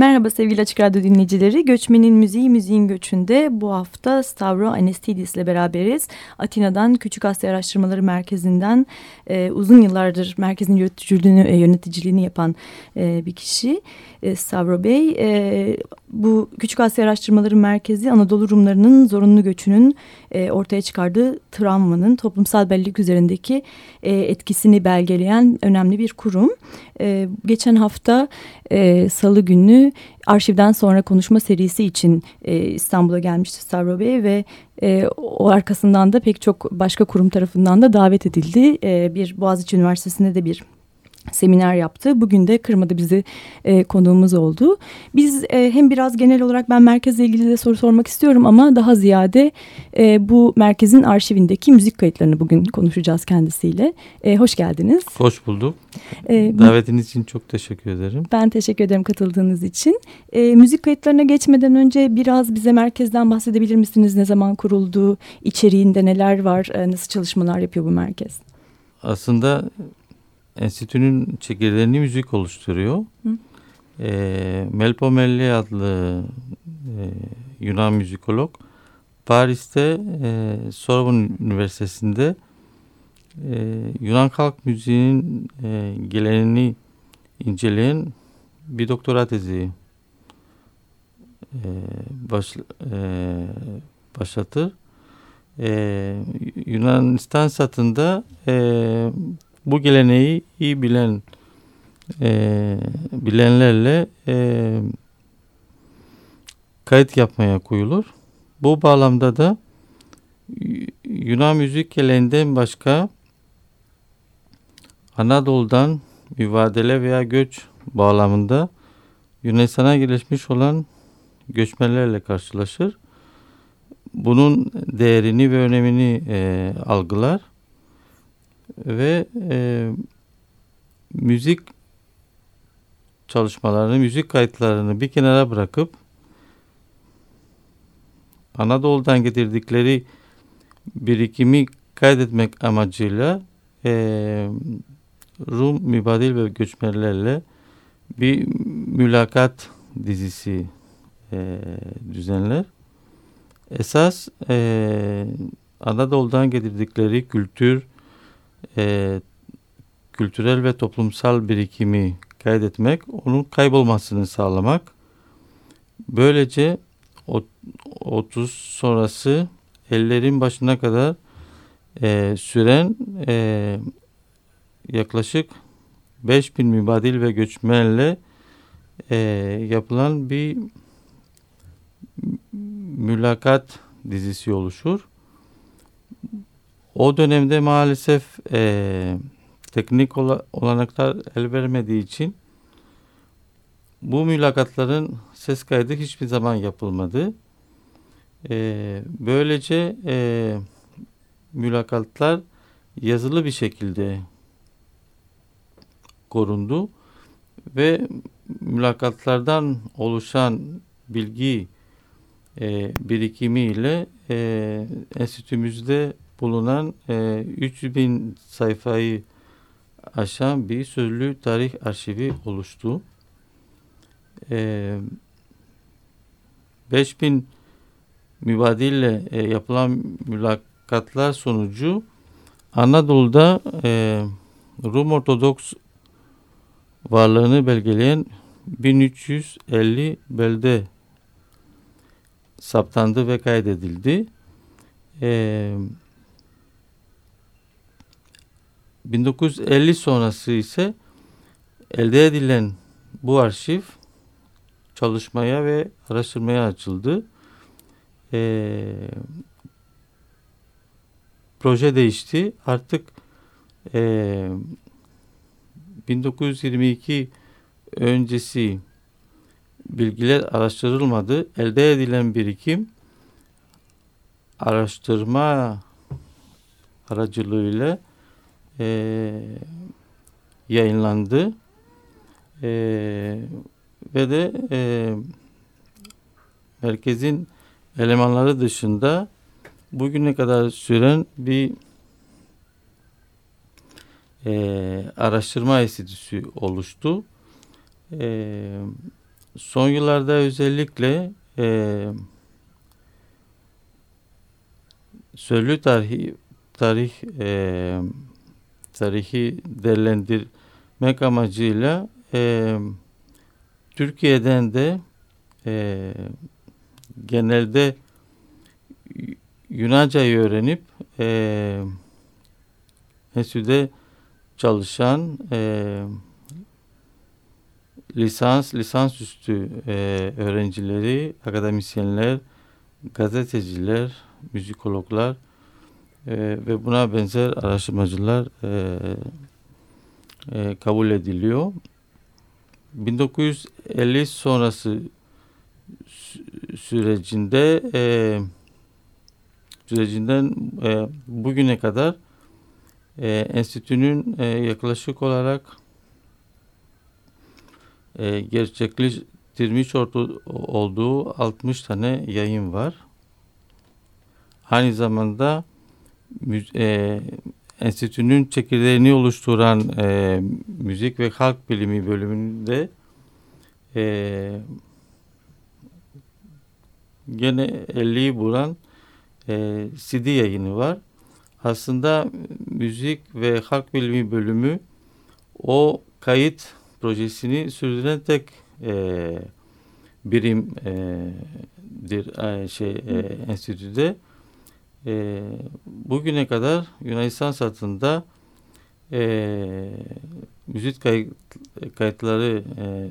Merhaba sevgili Açık Radyo dinleyicileri. Göçmenin Müziği Müziğin Göçü'nde bu hafta Stavro Anestidis ile beraberiz. Atina'dan Küçük Asya Araştırmaları Merkezi'nden e, uzun yıllardır merkezin yöneticiliğini, yöneticiliğini yapan e, bir kişi e, Stavro Bey. E, bu Küçük Asya Araştırmaları Merkezi Anadolu Rumlarının zorunlu göçünün e, ortaya çıkardığı travmanın toplumsal bellelik üzerindeki e, etkisini belgeleyen önemli bir kurum. E, geçen hafta e, salı günü arşivden sonra konuşma serisi için e, İstanbul'a gelmişti Stavro Bey ve e, o arkasından da pek çok başka kurum tarafından da davet edildi. E, bir Boğaziçi Üniversitesi'nde de bir seminer yaptı. Bugün de kırmadı bizi e, konuğumuz oldu. Biz e, hem biraz genel olarak ben merkezle ilgili de soru sormak istiyorum ama daha ziyade e, bu merkezin arşivindeki müzik kayıtlarını bugün konuşacağız kendisiyle. E, hoş geldiniz. Hoş bulduk. E, Davetiniz için çok teşekkür ederim. Ben teşekkür ederim katıldığınız için. E, müzik kayıtlarına geçmeden önce biraz bize merkezden bahsedebilir misiniz? Ne zaman kuruldu, içeriğinde neler var, e, nasıl çalışmalar yapıyor bu merkez? Aslında enstitünün çekirdeğini müzik oluşturuyor. Hı. E, Melpomelli adlı e, Yunan müzikolog Paris'te e, Sorbonne Üniversitesi'nde e, Yunan halk müziğinin e, geleneğini inceleyen bir doktora tezi e, baş, e, başlatır. E, Yunanistan satında e, bu geleneği iyi bilen e, bilenlerle e, kayıt yapmaya koyulur. Bu bağlamda da Yunan müzik geleneğinden başka Anadolu'dan mübadele veya göç bağlamında Yunanistan'a gelişmiş olan göçmenlerle karşılaşır. Bunun değerini ve önemini e, algılar ve e, müzik çalışmalarını, müzik kayıtlarını bir kenara bırakıp Anadolu'dan getirdikleri birikimi kaydetmek amacıyla e, Rum mübadil ve göçmenlerle bir mülakat dizisi e, düzenler. Esas e, Anadolu'dan getirdikleri kültür, e, kültürel ve toplumsal birikimi kaydetmek, onun kaybolmasını sağlamak. Böylece 30 sonrası ellerin başına kadar e, süren e, yaklaşık 5000 mübadil ve göçmenle e, yapılan bir mülakat dizisi oluşur. O dönemde maalesef e, teknik olanaklar el vermediği için bu mülakatların ses kaydı hiçbir zaman yapılmadı. E, böylece e, mülakatlar yazılı bir şekilde korundu ve mülakatlardan oluşan bilgi e, birikimiyle e, enstitümüzde bulunan e, 300 bin sayfayı aşan bir sözlü tarih arşivi oluştu. E, 5000 mübadille e, yapılan mülakatlar sonucu Anadolu'da e, Rum Ortodoks varlığını belgeleyen 1350 belde saptandı ve kaydedildi. Ee, 1950 sonrası ise elde edilen bu arşiv çalışmaya ve araştırmaya açıldı. Ee, proje değişti. Artık e, 1922 öncesi bilgiler araştırılmadı. Elde edilen birikim araştırma aracılığıyla e, yayınlandı. E, ve de e, merkezin elemanları dışında bugüne kadar süren bir e, araştırma enstitüsü oluştu. E, son yıllarda özellikle e, sözlü tarihi tarih e, tarihi değerlendirmek amacıyla e, Türkiye'den de e, genelde Yunanca'yı öğrenip e, enstitüde çalışan e, lisans, lisansüstü e, öğrencileri, akademisyenler, gazeteciler, müzikologlar e, ve buna benzer araştırmacılar e, e, kabul ediliyor. 1950 sonrası sürecinde e, sürecinden e, bugüne kadar e, enstitünün e, yaklaşık olarak e, gerçekleştirmiş olduğu 60 tane yayın var. Aynı zamanda e, enstitünün çekirdeğini oluşturan e, müzik ve halk bilimi bölümünde e, gene 50'yi bulan e, CD yayını var. Aslında müzik ve halk bilimi bölümü o kayıt projesini sürdüren tek e, birimdir e, şey e, enstitüde. E, bugüne kadar Yunanistan satında e, müzik kayıt, kayıtları e,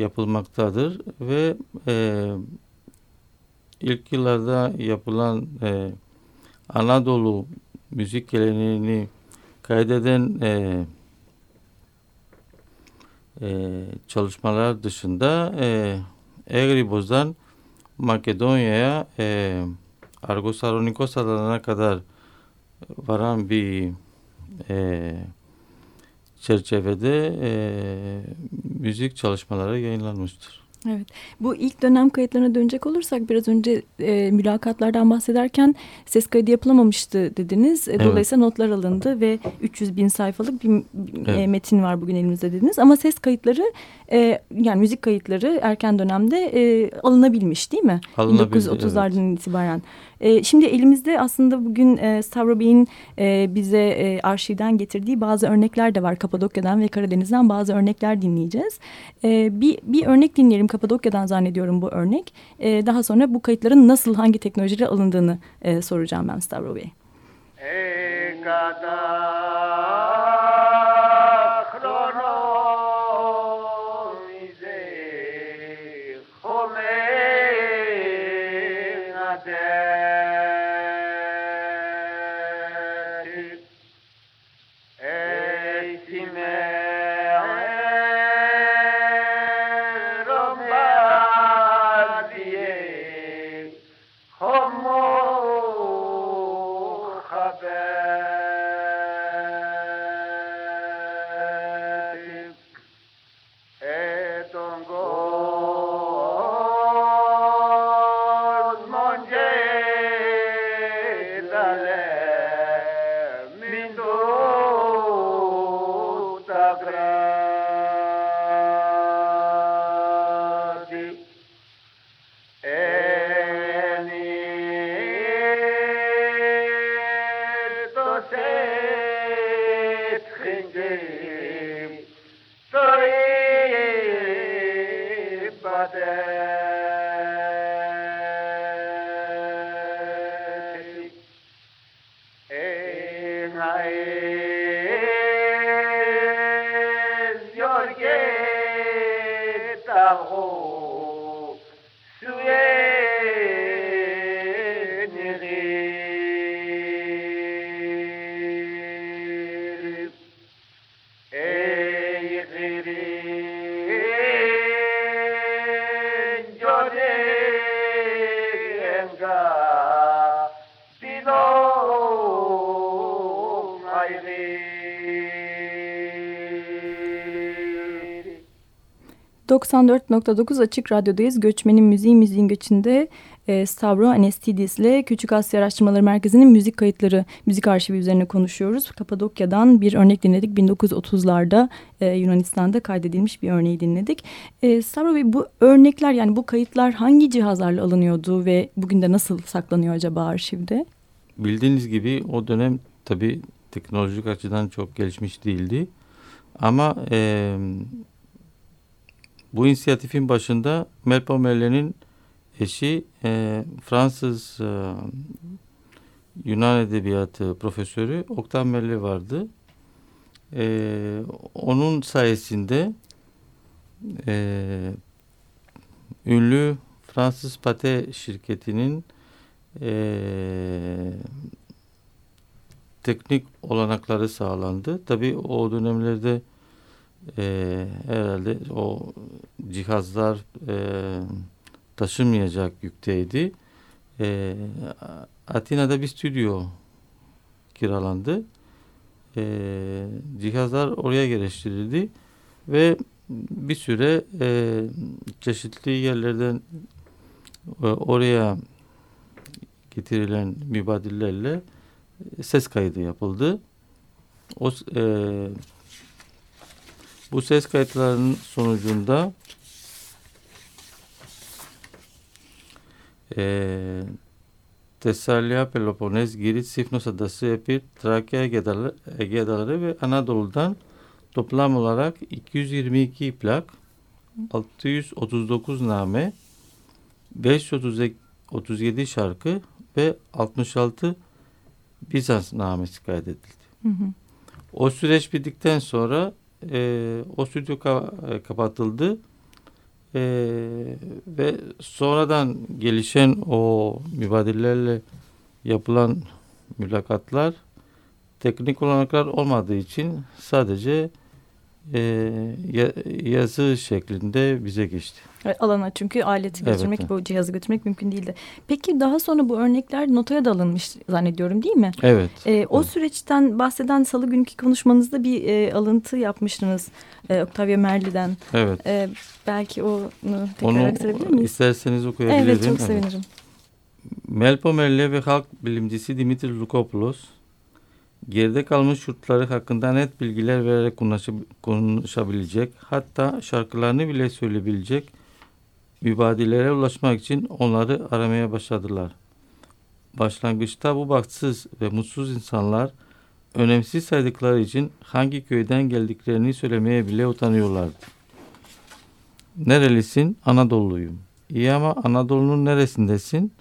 yapılmaktadır ve e, ilk yıllarda yapılan e, Anadolu müzik geleneğini kaydeden e, e, çalışmalar dışında e, Egribos'dan Makedonya'ya e, Argosalonikos alanına kadar varan bir e, çerçevede e, müzik çalışmaları yayınlanmıştır. Evet. Bu ilk dönem kayıtlarına dönecek olursak biraz önce e, mülakatlardan bahsederken ses kaydı yapılamamıştı dediniz. E, evet. Dolayısıyla notlar alındı ve 300 bin sayfalık bir evet. e, metin var bugün elimizde dediniz. Ama ses kayıtları e, yani müzik kayıtları erken dönemde e, alınabilmiş değil mi? 1930'lardan evet. itibaren. E, şimdi elimizde aslında bugün e, Stavro Bey'in e, bize e, arşivden getirdiği bazı örnekler de var. Kapadokya'dan ve Karadeniz'den bazı örnekler dinleyeceğiz. E, bir, bir örnek dinleyelim Kapadokya'dan zannediyorum bu örnek. E, daha sonra bu kayıtların nasıl hangi teknolojiyle alındığını e, soracağım ben Stavro Bey. E 94.9 Açık Radyo'dayız. Göçmenin Müziği Müziğin Göçü'nde e, Stavro Anestidis ile Küçük Asya Araştırmaları Merkezi'nin müzik kayıtları, müzik arşivi üzerine konuşuyoruz. Kapadokya'dan bir örnek dinledik. 1930'larda e, Yunanistan'da kaydedilmiş bir örneği dinledik. E, Stavro Bey bu örnekler yani bu kayıtlar hangi cihazlarla alınıyordu ve bugün de nasıl saklanıyor acaba arşivde? Bildiğiniz gibi o dönem tabii teknolojik açıdan çok gelişmiş değildi. Ama e, bu inisiyatifin başında Mel Pomerle'nin eşi e, Fransız e, Yunan Edebiyatı profesörü Oktan Merle vardı. E, onun sayesinde e, ünlü Fransız Pate şirketinin e, teknik olanakları sağlandı. Tabii o dönemlerde e, herhalde o cihazlar e, taşınmayacak yükteydi. E, Atina'da bir stüdyo kiralandı. E, cihazlar oraya geliştirildi ve bir süre e, çeşitli yerlerden e, oraya getirilen mübadillerle ses kaydı yapıldı. O e, bu ses kayıtlarının sonucunda Girit, Sifnos Adası, Epir, Trakya, Ege Adaları, Ege Adaları ve Anadolu'dan toplam olarak 222 plak, 639 name, 537 şarkı ve 66 Bizans namesi kaydedildi. Hı hı. O süreç bittikten sonra e, o stüdyo ka kapatıldı e, ve sonradan gelişen o mübadillerle yapılan mülakatlar teknik olanaklar olmadığı için sadece e, yazı şeklinde bize geçti. alana çünkü aleti götürmek, evet. bu cihazı götürmek mümkün değildi. Peki daha sonra bu örnekler notaya da alınmış zannediyorum değil mi? Evet. E, o evet. süreçten bahseden salı günkü konuşmanızda bir e, alıntı yapmıştınız e, Octavio Merli'den. Evet. E, belki onu tekrar onu, aktarabilir miyiz? isterseniz okuyabilirim. Evet çok sevinirim. Evet. Melpo Merli ve halk bilimcisi Dimitri Lukopoulos geride kalmış yurtları hakkında net bilgiler vererek konuşabilecek, hatta şarkılarını bile söyleyebilecek mübadilere ulaşmak için onları aramaya başladılar. Başlangıçta bu baksız ve mutsuz insanlar önemsiz saydıkları için hangi köyden geldiklerini söylemeye bile utanıyorlardı. Nerelisin? Anadolu'yum. İyi ama Anadolu'nun neresindesin?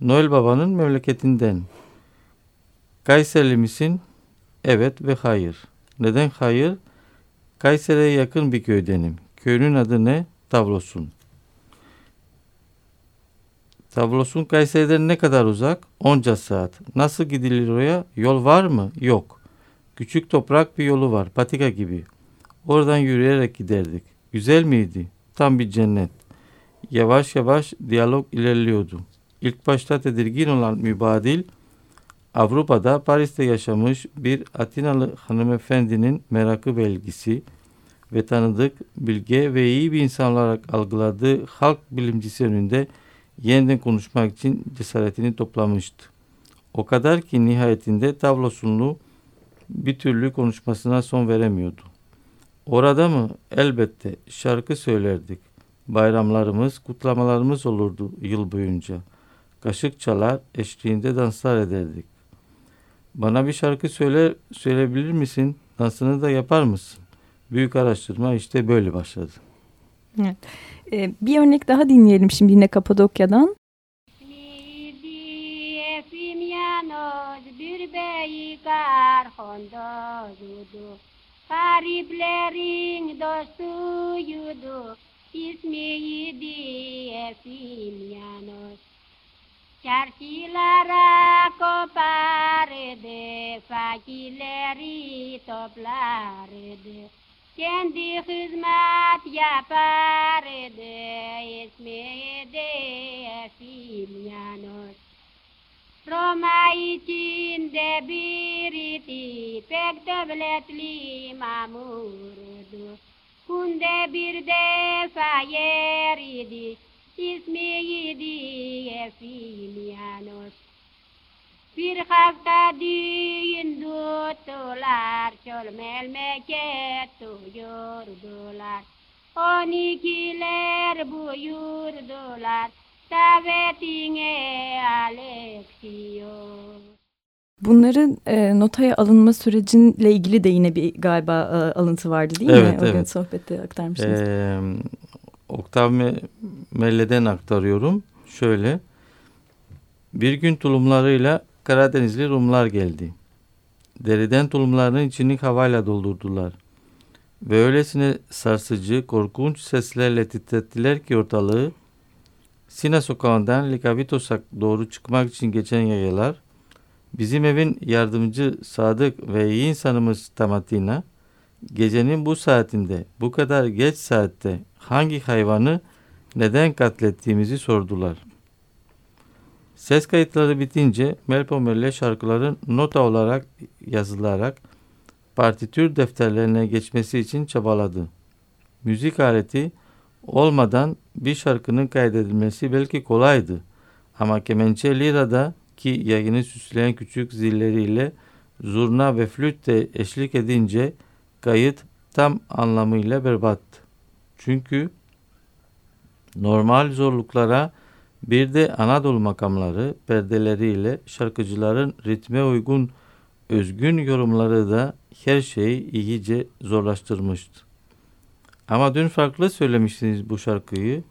Noel Baba'nın memleketinden. Kayserili misin? Evet ve hayır. Neden hayır? Kayseri'ye yakın bir köydenim. Köyün adı ne? Tavlosun. Tavlosun Kayseri'den ne kadar uzak? Onca saat. Nasıl gidilir oraya? Yol var mı? Yok. Küçük toprak bir yolu var. Patika gibi. Oradan yürüyerek giderdik. Güzel miydi? Tam bir cennet. Yavaş yavaş diyalog ilerliyordu. İlk başta tedirgin olan mübadil Avrupa'da Paris'te yaşamış bir Atinalı hanımefendinin merakı belgisi ve tanıdık, bilge ve iyi bir insan olarak algıladığı halk bilimcisi önünde yeniden konuşmak için cesaretini toplamıştı. O kadar ki nihayetinde tablosunlu bir türlü konuşmasına son veremiyordu. Orada mı? Elbette şarkı söylerdik. Bayramlarımız, kutlamalarımız olurdu yıl boyunca. Kaşık çalar, eşliğinde danslar ederdik. Bana bir şarkı söyle söyleyebilir misin? Dansını da yapar mısın? Büyük araştırma işte böyle başladı. Evet. Ee, bir örnek daha dinleyelim şimdi yine Kapadokya'dan. Pariplerin dostu yudu ismi yidi Κι αρχιλαράκο πάρετε, φακιλέρι το πλάρετε, κι εντύχεις μάτια πάρετε, εσμέδε εφημιανός. Ρωμαϊκήν δεν πήρητη, παίκτο βλέτλη μαμούρδου, κουν δεν πήρτε φαγέριδη, ismi idi Efilyanos. Bir hafta düğün tuttular, çöl melmeket duyurdular. On ikiler buyurdular, davetine Alexios. Bunların e, notaya alınma sürecinle ilgili de yine bir galiba e, alıntı vardı değil Evet, mi? O gün evet. sohbette aktarmıştınız. Ee, Oktav Me- Melle'den aktarıyorum. Şöyle. Bir gün tulumlarıyla Karadenizli Rumlar geldi. Deriden tulumlarının içini havayla doldurdular. Ve öylesine sarsıcı, korkunç seslerle titrettiler ki ortalığı. Sina sokağından Likavitos'a doğru çıkmak için geçen yayalar, bizim evin yardımcı Sadık ve iyi insanımız Tamatina, gecenin bu saatinde, bu kadar geç saatte hangi hayvanı neden katlettiğimizi sordular. Ses kayıtları bitince Melpomer'le şarkıların nota olarak yazılarak partitür defterlerine geçmesi için çabaladı. Müzik aleti olmadan bir şarkının kaydedilmesi belki kolaydı. Ama kemençe lirada ki yayını süsleyen küçük zilleriyle zurna ve flüt de eşlik edince kayıt tam anlamıyla berbattı. Çünkü normal zorluklara bir de Anadolu makamları perdeleriyle şarkıcıların ritme uygun özgün yorumları da her şeyi iyice zorlaştırmıştı. Ama dün farklı söylemiştiniz bu şarkıyı.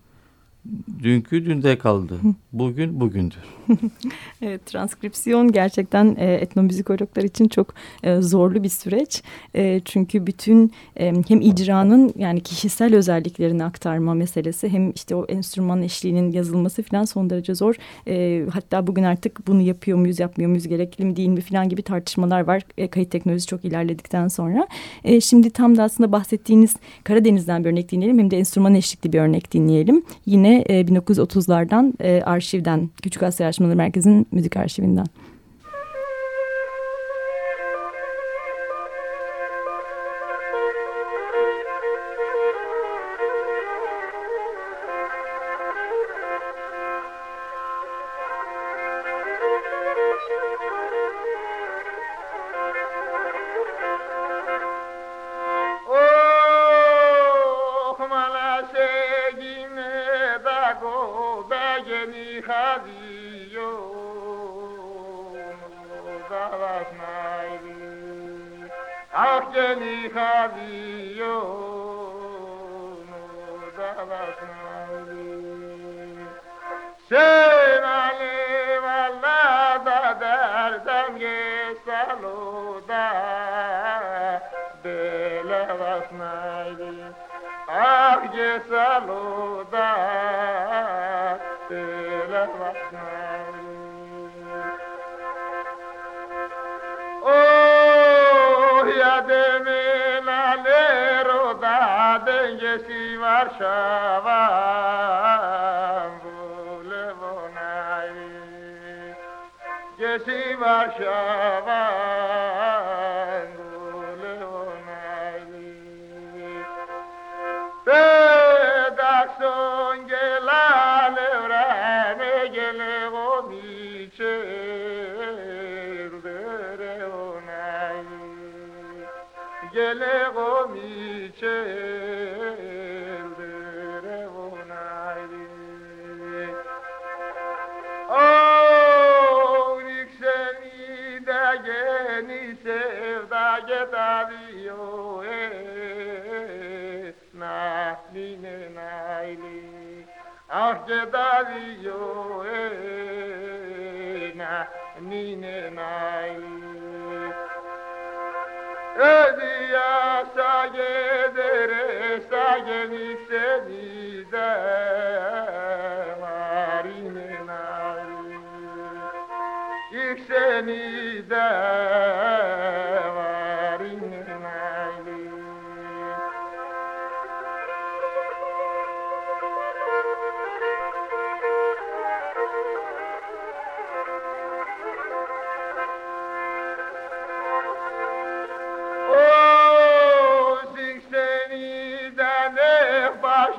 Dünkü dünde kaldı. Bugün bugündür. Evet, transkripsiyon gerçekten e, etnomüzikologlar için çok e, zorlu bir süreç. E, çünkü bütün e, hem icranın yani kişisel özelliklerini aktarma meselesi hem işte o enstrüman eşliğinin yazılması falan son derece zor. E, hatta bugün artık bunu yapıyor muyuz yapmıyor muyuz gerekli mi değil mi falan gibi tartışmalar var. E, kayıt teknolojisi çok ilerledikten sonra. E, şimdi tam da aslında bahsettiğiniz Karadeniz'den bir örnek dinleyelim hem de enstrüman eşlikli bir örnek dinleyelim. Yine e, 1930'lardan e, arşivden Küçük Asya Araştırmaları Merkezi'nin müzik arşivinden. Geni hadiyo davas nairi sen alev da derdem gesaluda bele vasnaydi ah gesaluda bele vasnaydi και στη Βαρσάβα βουλευονάει. Και στη Βαρσάβα δύο ένα ε, είναι ένα ηλί. Αχ και τα δύο ένα ε, είναι ένα ηλί. Εδία σα γέντερε, σα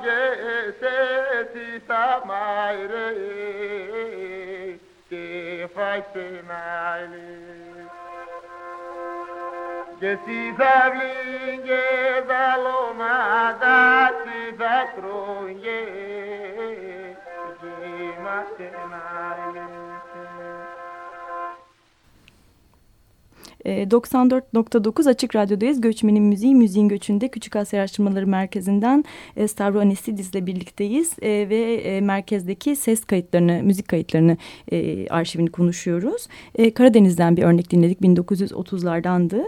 Και σε τι τα μάιρε, τι φάει στε να λέει. Και στι δαγλίγε, στα λομάδε, τι δακρογένειε, τι μα στε. 94.9 Açık Radyo'dayız. Göçmenin Müziği, Müziğin Göçü'nde Küçük Asya Araştırmaları Merkezi'nden e, Stavro Anisidis ile birlikteyiz. E, ve e, merkezdeki ses kayıtlarını, müzik kayıtlarını arşivini konuşuyoruz. Karadeniz'den bir örnek dinledik. 1930'lardandı.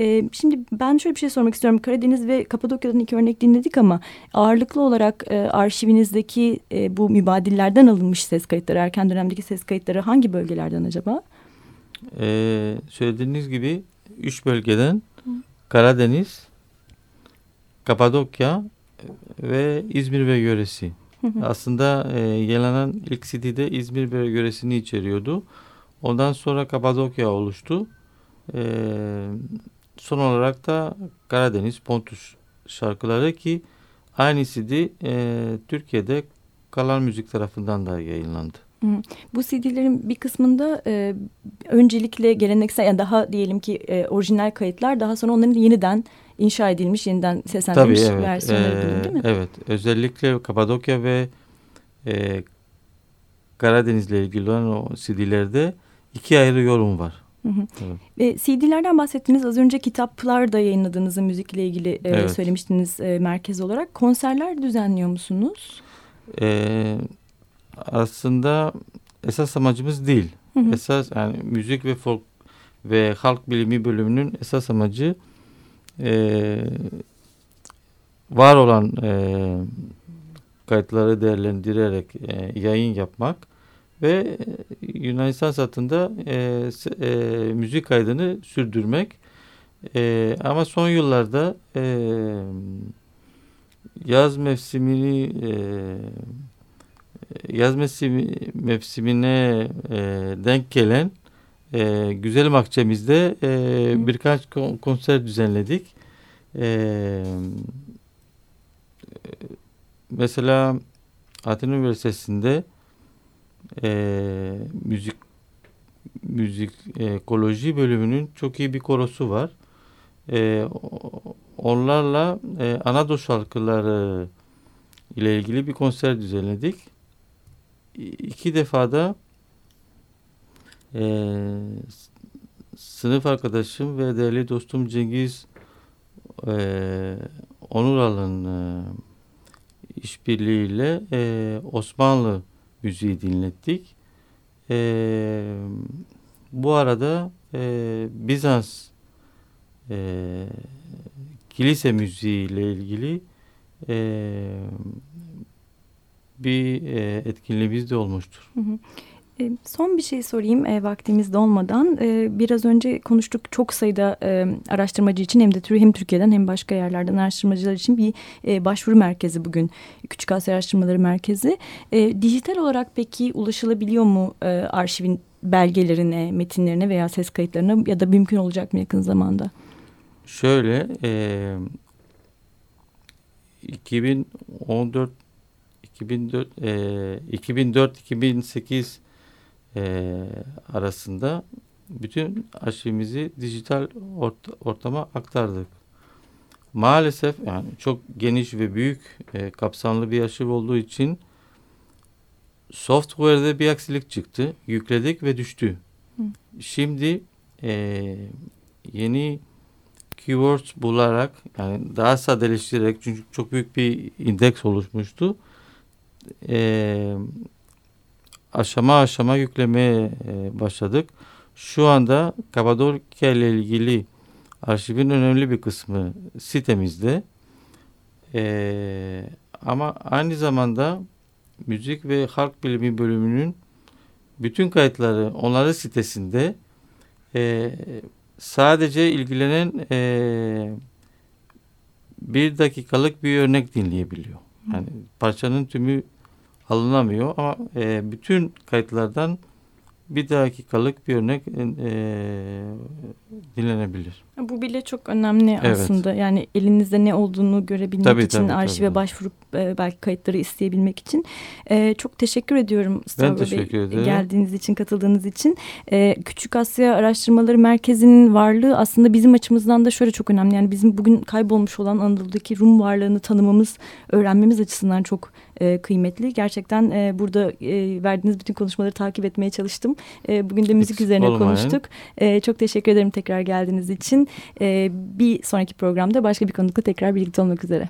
E, şimdi ben şöyle bir şey sormak istiyorum. Karadeniz ve Kapadokya'dan iki örnek dinledik ama ağırlıklı olarak arşivinizdeki bu mübadillerden alınmış ses kayıtları, erken dönemdeki ses kayıtları hangi bölgelerden acaba? Ee, söylediğiniz gibi üç bölgeden Karadeniz, Kapadokya ve İzmir ve yöresi. Aslında e, yayınlanan ilk CD'de İzmir ve yöresini içeriyordu. Ondan sonra Kapadokya oluştu. E, son olarak da Karadeniz, Pontus şarkıları ki aynı CD e, Türkiye'de Kalan Müzik tarafından da yayınlandı. Bu CD'lerin bir kısmında e, öncelikle geleneksel yani daha diyelim ki e, orijinal kayıtlar daha sonra onların yeniden inşa edilmiş, yeniden seslendirilmiş Tabii, evet. versiyonları Ee, değil mi? Evet. Özellikle Kapadokya ve e, Karadeniz'le ilgili olan o CD'lerde iki ayrı yorum var. Hı hı. Evet. E, CD'lerden bahsettiniz. Az önce kitaplar da yayınladığınızı müzikle ilgili e, Evet. söylemiştiniz e, merkez olarak. Konserler düzenliyor musunuz? Ee, aslında esas amacımız değil. Hı hı. Esas yani müzik ve folk ve halk bilimi bölümünün esas amacı e, var olan e, kayıtları değerlendirerek e, yayın yapmak ve Yunanistan satında e, e, müzik kaydını sürdürmek. E, ama son yıllarda e, yaz mevsimini e, yaz mevsimi, mevsimine e, denk gelen e, Güzelim Akçemiz'de e, birkaç kon- konser düzenledik. E, mesela Atina Üniversitesi'nde e, müzik müzik ekoloji bölümünün çok iyi bir korosu var. E, onlarla e, Anadolu şarkıları ile ilgili bir konser düzenledik. İki defa da e, sınıf arkadaşım ve değerli dostum Cengiz e, Onural'ın e, işbirliğiyle e, Osmanlı müziği dinlettik. E, bu arada e, Bizans e, kilise müziği ile ilgili e, bir e, etkinliğimiz de olmuştur. E, son bir şey sorayım e, vaktimiz dolmadan. E, biraz önce konuştuk çok sayıda e, araştırmacı için hem de hem Türkiye'den hem başka yerlerden araştırmacılar için bir e, başvuru merkezi bugün. Küçük Asya Araştırmaları Merkezi. E, dijital olarak peki ulaşılabiliyor mu e, arşivin belgelerine, metinlerine veya ses kayıtlarına ya da mümkün olacak mı yakın zamanda? Şöyle e, 2014 2004 e, 2004 2008 e, arasında bütün arşivimizi dijital ort- ortama aktardık. Maalesef yani çok geniş ve büyük e, kapsamlı bir arşiv olduğu için software'de bir aksilik çıktı. Yükledik ve düştü. Hı. Şimdi e, yeni keywords bularak yani daha sadeleştirerek çünkü çok büyük bir indeks oluşmuştu. Ee, aşama aşama yüklemeye e, başladık. Şu anda Kapadokya ile ilgili arşivin önemli bir kısmı sitemizde. Ee, ama aynı zamanda müzik ve halk bilimi bölümünün bütün kayıtları onların sitesinde e, sadece ilgilenen e, bir dakikalık bir örnek dinleyebiliyor. Yani parçanın tümü alınamıyor ama e, bütün kayıtlardan bir dakikalık bir örnek e, dinlenebilir. Bu bile çok önemli Evet. aslında. Yani elinizde ne olduğunu görebilmek Tabii, için, tabii, arşive tabii. başvurup e, belki kayıtları isteyebilmek için. E, çok teşekkür ediyorum Stavro Bey teşekkür ederim. geldiğiniz için, katıldığınız için. E, Küçük Asya Araştırmaları Merkezi'nin varlığı aslında bizim açımızdan da şöyle çok önemli. Yani bizim bugün kaybolmuş olan Anadolu'daki Rum varlığını tanımamız, öğrenmemiz açısından çok e, kıymetli. Gerçekten e, burada e, verdiğiniz bütün konuşmaları takip etmeye çalıştım. E, bugün de müzik Eksik üzerine olmayın. konuştuk. E, çok teşekkür ederim tekrar geldiğiniz için. E, bir sonraki programda başka bir konukla tekrar birlikte olmak üzere.